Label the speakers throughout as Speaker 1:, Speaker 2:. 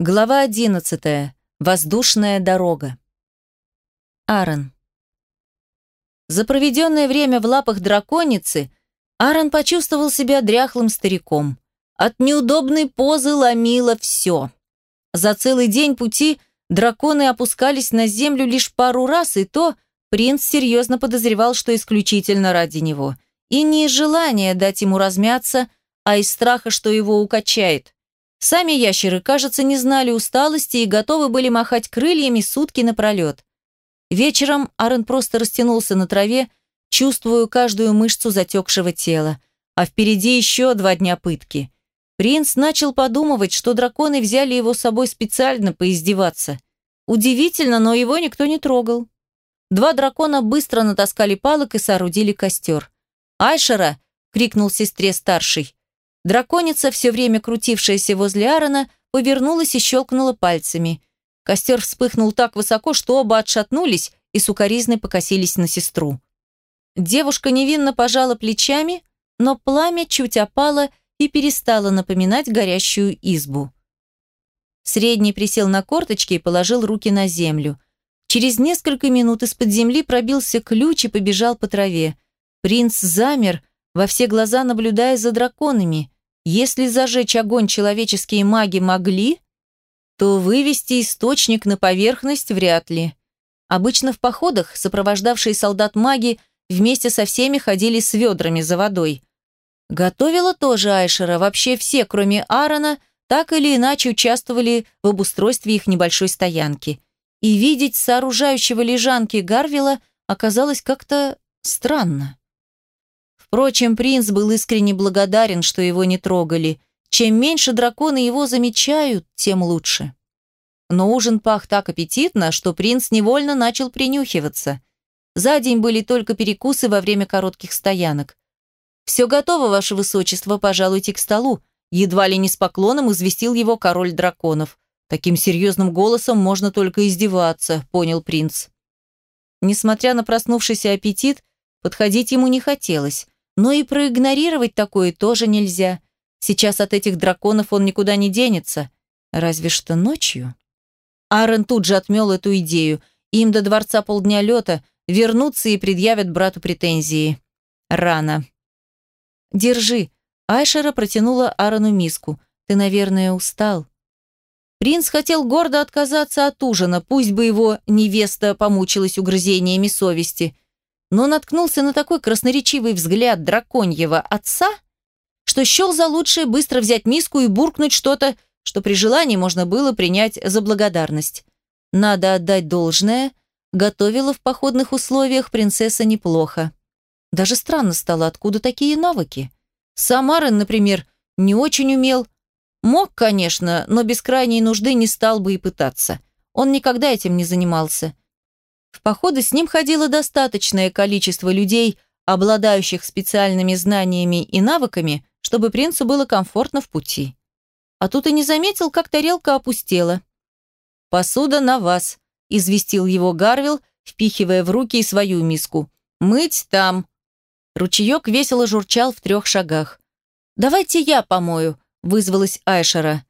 Speaker 1: Глава 11. Воздушная дорога. Аарон. За проведенное время в лапах драконицы Аарон почувствовал себя дряхлым стариком. От неудобной позы ломило все. За целый день пути драконы опускались на землю лишь пару раз, и то принц серьезно подозревал, что исключительно ради него. И не из желания дать ему размяться, а из страха, что его укачает. Сами ящеры, кажется, не знали усталости и готовы были махать крыльями сутки напролет. Вечером Аарон просто растянулся на траве, чувствуя каждую мышцу затекшего тела. А впереди еще два дня пытки. Принц начал подумывать, что драконы взяли его с собой специально поиздеваться. Удивительно, но его никто не трогал. Два дракона быстро натаскали палок и соорудили костер. «Айшера!» — крикнул сестре старший. Драконица, все время крутившаяся возле Аарона, повернулась и щелкнула пальцами. Костер вспыхнул так высоко, что оба отшатнулись и сукоризной покосились на сестру. Девушка невинно пожала плечами, но пламя чуть опало и перестало напоминать горящую избу. Средний присел на корточки и положил руки на землю. Через несколько минут из-под земли пробился ключ и побежал по траве. Принц замер, во все глаза наблюдая за драконами. Если зажечь огонь человеческие маги могли, то вывести источник на поверхность вряд ли. Обычно в походах сопровождавшие солдат маги вместе со всеми ходили с ведрами за водой. Готовила тоже Айшера, вообще все, кроме Аарона, так или иначе участвовали в обустройстве их небольшой стоянки. И видеть сооружающего лежанки Гарвила оказалось как-то странно. Впрочем, принц был искренне благодарен, что его не трогали. Чем меньше драконы его замечают, тем лучше. Но ужин пах так аппетитно, что принц невольно начал принюхиваться. За день были только перекусы во время коротких стоянок. «Все готово, ваше высочество, пожалуйте к столу», едва ли не с поклоном известил его король драконов. Таким серьезным голосом можно только издеваться, понял принц. Несмотря на проснувшийся аппетит, подходить ему не хотелось. Но и проигнорировать такое тоже нельзя. Сейчас от этих драконов он никуда не денется. Разве что ночью. Аарон тут же отмел эту идею. Им до дворца полдня лета вернутся и предъявят брату претензии. Рано. «Держи». Айшера протянула Аарону миску. «Ты, наверное, устал». Принц хотел гордо отказаться от ужина, пусть бы его невеста помучилась угрызениями совести – но наткнулся на такой красноречивый взгляд драконьего отца, что счел за лучшее быстро взять миску и буркнуть что-то, что при желании можно было принять за благодарность. Надо отдать должное, готовила в походных условиях принцесса неплохо. Даже странно стало, откуда такие навыки. Самарин, например, не очень умел. Мог, конечно, но без крайней нужды не стал бы и пытаться. Он никогда этим не занимался. В походы с ним ходило достаточное количество людей, обладающих специальными знаниями и навыками, чтобы принцу было комфортно в пути. А тут и не заметил, как тарелка опустела. «Посуда на вас», – известил его Гарвил, впихивая в руки и свою миску. «Мыть там». Ручеек весело журчал в трех шагах. «Давайте я помою», – вызвалась Айшера.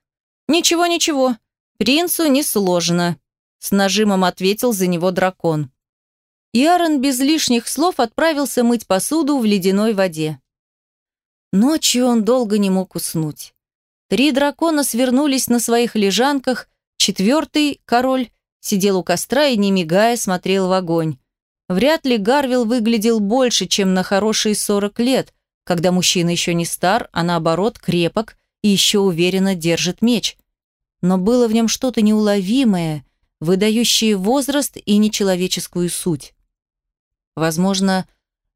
Speaker 1: «Ничего, ничего. Принцу несложно», с нажимом ответил за него дракон. И Аарон без лишних слов отправился мыть посуду в ледяной воде. Ночью он долго не мог уснуть. Три дракона свернулись на своих лежанках, четвертый, король, сидел у костра и, не мигая, смотрел в огонь. Вряд ли Гарвил выглядел больше, чем на хорошие сорок лет, когда мужчина еще не стар, а наоборот крепок и еще уверенно держит меч. Но было в нем что-то неуловимое, выдающие возраст и нечеловеческую суть. Возможно,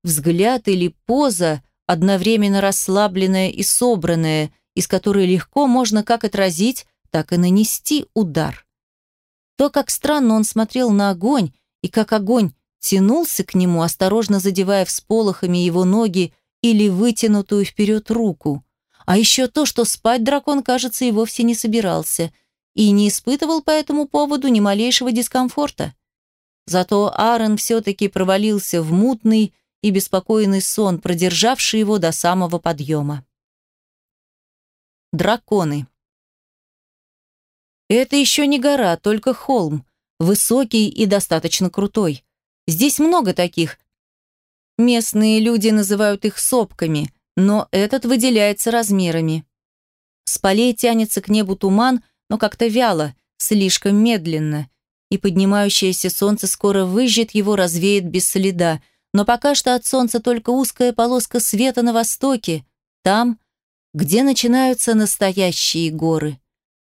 Speaker 1: взгляд или поза, одновременно расслабленная и собранная, из которой легко можно как отразить, так и нанести удар. То, как странно он смотрел на огонь, и как огонь тянулся к нему, осторожно задевая всполохами его ноги или вытянутую вперед руку. А еще то, что спать дракон, кажется, и вовсе не собирался – и не испытывал по этому поводу ни малейшего дискомфорта. Зато Аарон все-таки провалился в мутный и беспокойный сон, продержавший его до самого подъема. Драконы. Это еще не гора, только холм, высокий и достаточно крутой. Здесь много таких. Местные люди называют их сопками, но этот выделяется размерами. С полей тянется к небу туман, но как-то вяло, слишком медленно, и поднимающееся солнце скоро выжжет его, развеет без следа, но пока что от солнца только узкая полоска света на востоке, там, где начинаются настоящие горы,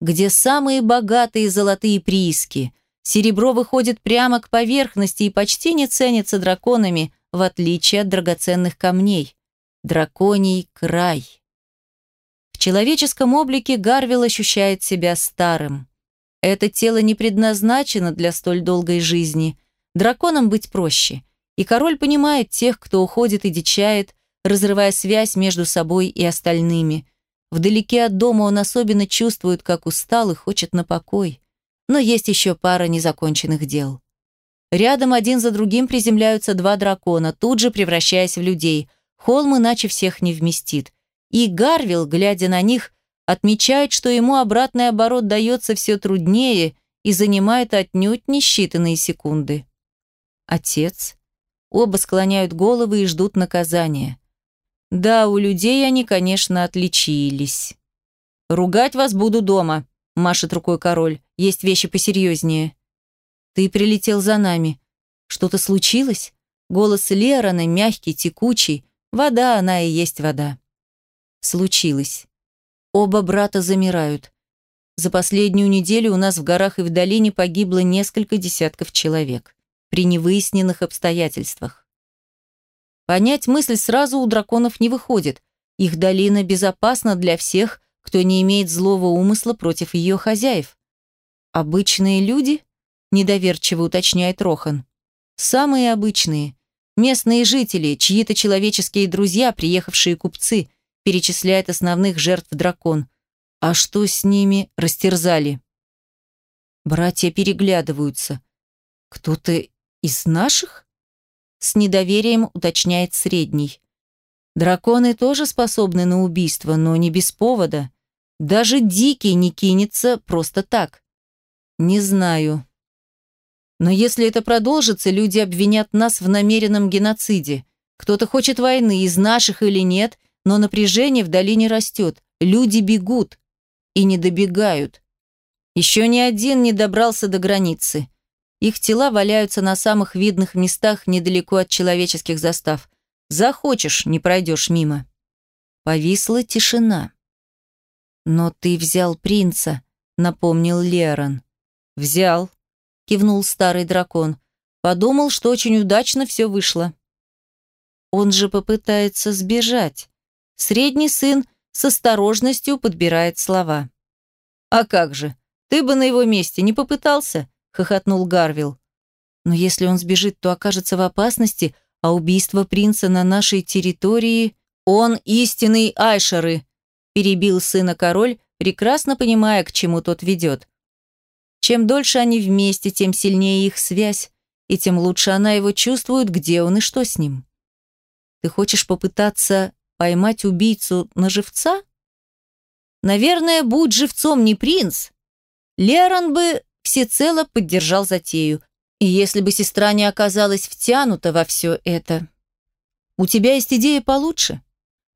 Speaker 1: где самые богатые золотые прииски. Серебро выходит прямо к поверхности и почти не ценится драконами, в отличие от драгоценных камней. Драконий край. В человеческом облике Гарвил ощущает себя старым. Это тело не предназначено для столь долгой жизни. Драконам быть проще. И король понимает тех, кто уходит и дичает, разрывая связь между собой и остальными. Вдалеке от дома он особенно чувствует, как устал и хочет на покой. Но есть еще пара незаконченных дел. Рядом один за другим приземляются два дракона, тут же превращаясь в людей. Холм иначе всех не вместит. И Гарвил, глядя на них, отмечает, что ему обратный оборот дается все труднее и занимает отнюдь не считанные секунды. Отец. Оба склоняют головы и ждут наказания. Да, у людей они, конечно, отличились. «Ругать вас буду дома», – машет рукой король. «Есть вещи посерьезнее». «Ты прилетел за нами. Что-то случилось?» Голос Лерона мягкий, текучий. Вода, она и есть вода. Случилось. Оба брата замирают. За последнюю неделю у нас в горах и в долине погибло несколько десятков человек. При невыясненных обстоятельствах. Понять мысль сразу у драконов не выходит. Их долина безопасна для всех, кто не имеет злого умысла против ее хозяев. «Обычные люди?» – недоверчиво уточняет Рохан. «Самые обычные. Местные жители, чьи-то человеческие друзья, приехавшие купцы», перечисляет основных жертв дракон. А что с ними растерзали? Братья переглядываются. Кто-то из наших? С недоверием уточняет средний. Драконы тоже способны на убийство, но не без повода. Даже дикий не кинется просто так. Не знаю. Но если это продолжится, люди обвинят нас в намеренном геноциде. Кто-то хочет войны, из наших или нет, но напряжение в долине растет. Люди бегут и не добегают. Еще ни один не добрался до границы. Их тела валяются на самых видных местах недалеко от человеческих застав. Захочешь, не пройдешь мимо. Повисла тишина. «Но ты взял принца», — напомнил Лерон. «Взял», — кивнул старый дракон. Подумал, что очень удачно все вышло. Он же попытается сбежать. Средний сын с осторожностью подбирает слова. «А как же? Ты бы на его месте не попытался?» хохотнул Гарвил. Но если он сбежит, то окажется в опасности, а убийство принца на нашей территории... Он истинный Айшеры, перебил сына король, прекрасно понимая, к чему тот ведет. Чем дольше они вместе, тем сильнее их связь, и тем лучше она его чувствует, где он и что с ним. Ты хочешь попытаться поймать убийцу на живца? Наверное, будь живцом не принц, Лерон бы всецело поддержал затею. И если бы сестра не оказалась втянута во все это... У тебя есть идея получше?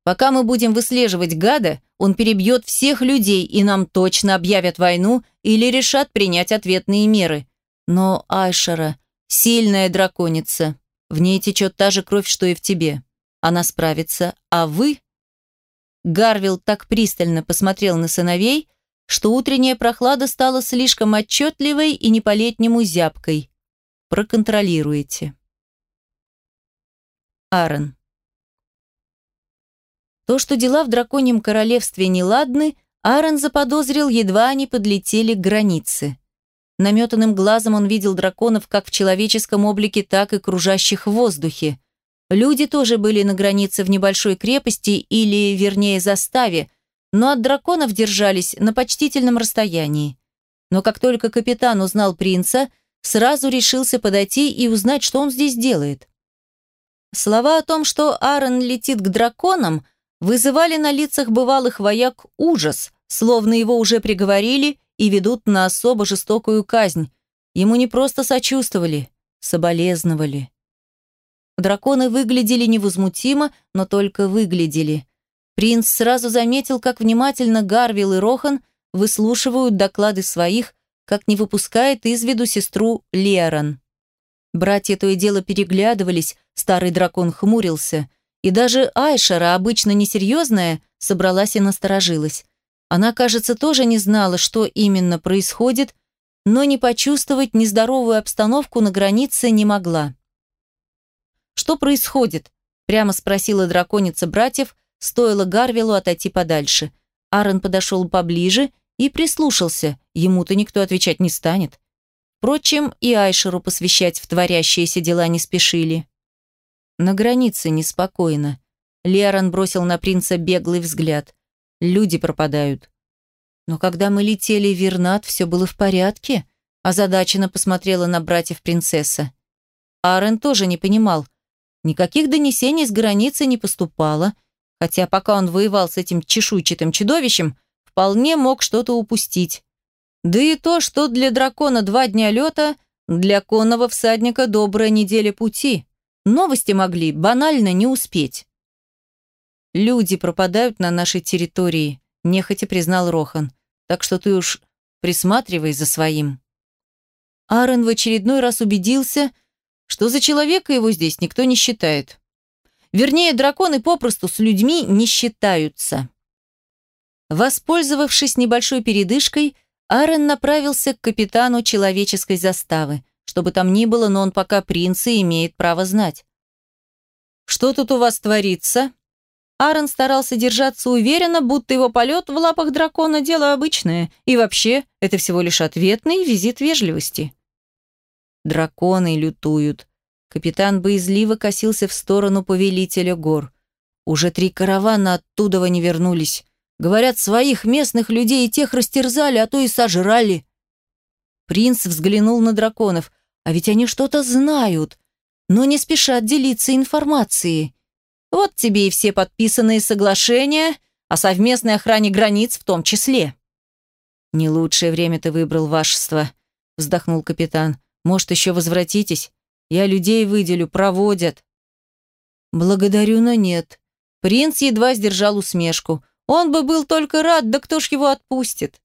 Speaker 1: Пока мы будем выслеживать гада, он перебьет всех людей, и нам точно объявят войну или решат принять ответные меры. Но Айшара — сильная драконица. В ней течет та же кровь, что и в тебе. Она справится, а вы... Гарвилл так пристально посмотрел на сыновей, что утренняя прохлада стала слишком отчетливой и не по-летнему зябкой. Проконтролируете. Аарон. То, что дела в драконьем королевстве неладны, Аарон заподозрил, едва они подлетели к границе. Наметанным глазом он видел драконов как в человеческом облике, так и кружащих в воздухе. Люди тоже были на границе в небольшой крепости или, вернее, заставе, но от драконов держались на почтительном расстоянии. Но как только капитан узнал принца, сразу решился подойти и узнать, что он здесь делает. Слова о том, что Аарон летит к драконам, вызывали на лицах бывалых вояк ужас, словно его уже приговорили и ведут на особо жестокую казнь. Ему не просто сочувствовали, соболезновали. Драконы выглядели невозмутимо, но только выглядели. Принц сразу заметил, как внимательно Гарвил и Рохан выслушивают доклады своих, как не выпускает из виду сестру Лерон. Братья то и дело переглядывались, старый дракон хмурился, и даже Айшара, обычно несерьезная, собралась и насторожилась. Она, кажется, тоже не знала, что именно происходит, но не почувствовать нездоровую обстановку на границе не могла. «Что происходит?» – прямо спросила драконица братьев, стоило Гарвилу отойти подальше. Аарон подошел поближе и прислушался, ему-то никто отвечать не станет. Впрочем, и Айшеру посвящать в творящиеся дела не спешили. На границе неспокойно. Лерон бросил на принца беглый взгляд. Люди пропадают. Но когда мы летели в Вернат, все было в порядке, озадаченно посмотрела на братьев принцесса. Аарон тоже не понимал. Никаких донесений с границы не поступало, хотя пока он воевал с этим чешуйчатым чудовищем, вполне мог что-то упустить. Да и то, что для дракона два дня лета, для конного всадника добрая неделя пути. Новости могли банально не успеть. «Люди пропадают на нашей территории», – нехотя признал Рохан. «Так что ты уж присматривай за своим». Аарон в очередной раз убедился, что за человека его здесь никто не считает. Вернее, драконы попросту с людьми не считаются. Воспользовавшись небольшой передышкой, Аарон направился к капитану человеческой заставы. Чтобы там ни было, но он пока принц и имеет право знать. «Что тут у вас творится?» Аарон старался держаться уверенно, будто его полет в лапах дракона – дело обычное. И вообще, это всего лишь ответный визит вежливости. Драконы лютуют. Капитан боязливо косился в сторону повелителя гор. Уже три каравана оттуда не вернулись. Говорят, своих местных людей и тех растерзали, а то и сожрали. Принц взглянул на драконов. А ведь они что-то знают, но не спешат делиться информацией. Вот тебе и все подписанные соглашения о совместной охране границ в том числе. «Не лучшее время ты выбрал, вашество», — вздохнул капитан. «Может, еще возвратитесь? Я людей выделю, проводят». «Благодарю, но нет». Принц едва сдержал усмешку. Он бы был только рад, да кто ж его отпустит?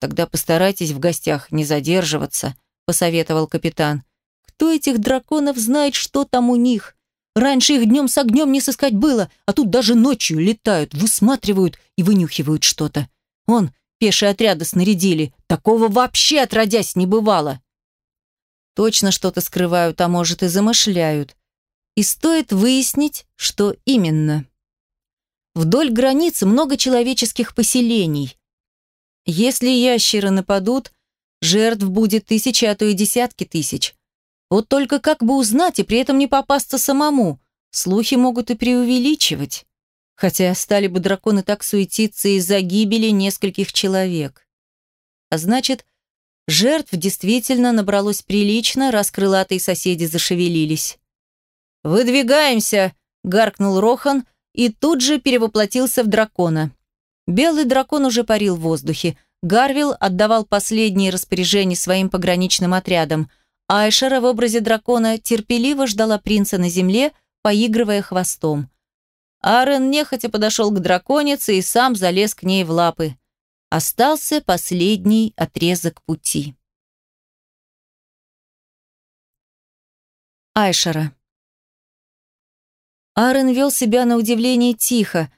Speaker 1: Тогда постарайтесь в гостях не задерживаться, посоветовал капитан. Кто этих драконов знает, что там у них? Раньше их днем с огнем не сыскать было, а тут даже ночью летают, высматривают и вынюхивают что-то. Он, пешие отряды снарядили, такого вообще отродясь не бывало. Точно что-то скрывают, а может и замышляют. И стоит выяснить, что именно. Вдоль границы много человеческих поселений. Если ящеры нападут, жертв будет тысячи, а то и десятки тысяч. Вот только как бы узнать и при этом не попасться самому? Слухи могут и преувеличивать. Хотя стали бы драконы так суетиться из-за гибели нескольких человек. А значит, жертв действительно набралось прилично, раз крылатые соседи зашевелились. «Выдвигаемся!» — гаркнул Рохан и тут же перевоплотился в дракона. Белый дракон уже парил в воздухе. Гарвил отдавал последние распоряжения своим пограничным отрядам — Айшера в образе дракона терпеливо ждала принца на земле, поигрывая хвостом. Арен нехотя подошел к драконице и сам залез к ней в лапы. Остался последний отрезок пути. Айшера. Арен вел себя на удивление тихо,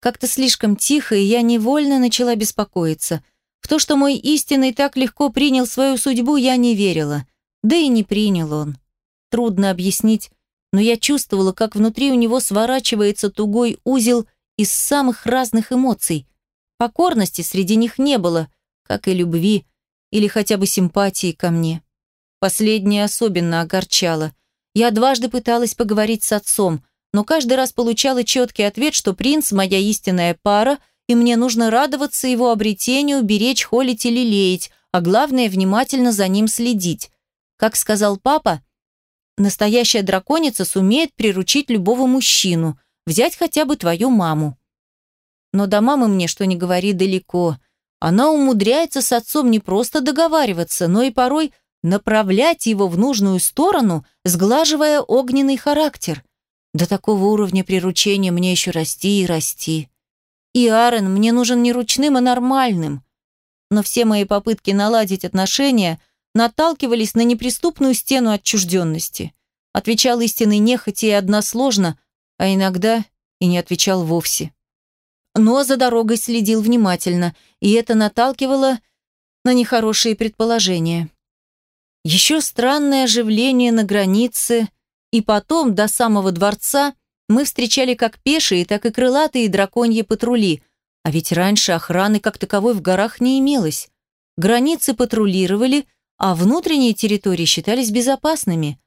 Speaker 1: как-то слишком тихо, и я невольно начала беспокоиться. В то, что мой истинный так легко принял свою судьбу, я не верила. Да и не принял он. Трудно объяснить, но я чувствовала, как внутри у него сворачивается тугой узел из самых разных эмоций. Покорности среди них не было, как и любви, или хотя бы симпатии ко мне. Последнее особенно огорчало. Я дважды пыталась поговорить с отцом, но каждый раз получала четкий ответ, что принц – моя истинная пара, и мне нужно радоваться его обретению, беречь, холить и лелеять, а главное – внимательно за ним следить. Как сказал папа, настоящая драконица сумеет приручить любого мужчину, взять хотя бы твою маму. Но до мамы мне, что не говори, далеко, она умудряется с отцом не просто договариваться, но и порой направлять его в нужную сторону, сглаживая огненный характер. До такого уровня приручения мне еще расти и расти. И Аарон мне нужен не ручным, а нормальным. Но все мои попытки наладить отношения наталкивались на неприступную стену отчужденности. Отвечал истинный нехотя и односложно, а иногда и не отвечал вовсе. Но за дорогой следил внимательно, и это наталкивало на нехорошие предположения. Еще странное оживление на границе, и потом, до самого дворца, мы встречали как пешие, так и крылатые драконьи патрули, а ведь раньше охраны как таковой в горах не имелось. Границы патрулировали, а внутренние территории считались безопасными.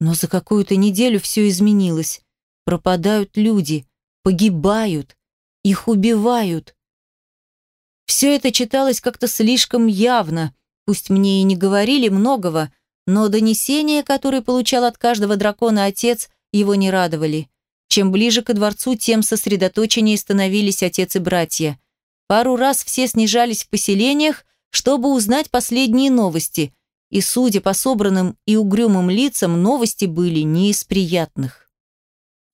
Speaker 1: Но за какую-то неделю все изменилось. Пропадают люди, погибают, их убивают. Все это читалось как-то слишком явно, Пусть мне и не говорили многого, но донесения, которые получал от каждого дракона отец, его не радовали. Чем ближе к дворцу, тем сосредоточеннее становились отец и братья. Пару раз все снижались в поселениях, чтобы узнать последние новости, и, судя по собранным и угрюмым лицам, новости были не из приятных.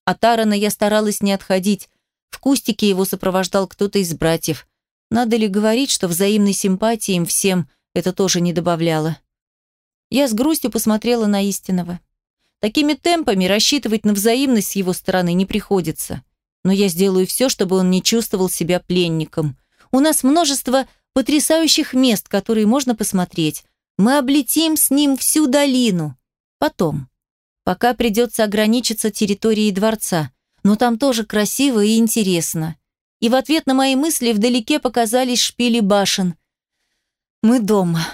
Speaker 1: От Аарона я старалась не отходить, в кустике его сопровождал кто-то из братьев. Надо ли говорить, что взаимной симпатии им всем – это тоже не добавляло. Я с грустью посмотрела на истинного. Такими темпами рассчитывать на взаимность с его стороны не приходится. Но я сделаю все, чтобы он не чувствовал себя пленником. У нас множество потрясающих мест, которые можно посмотреть. Мы облетим с ним всю долину. Потом. Пока придется ограничиться территорией дворца. Но там тоже красиво и интересно. И в ответ на мои мысли вдалеке показались шпили башен. Мы дома.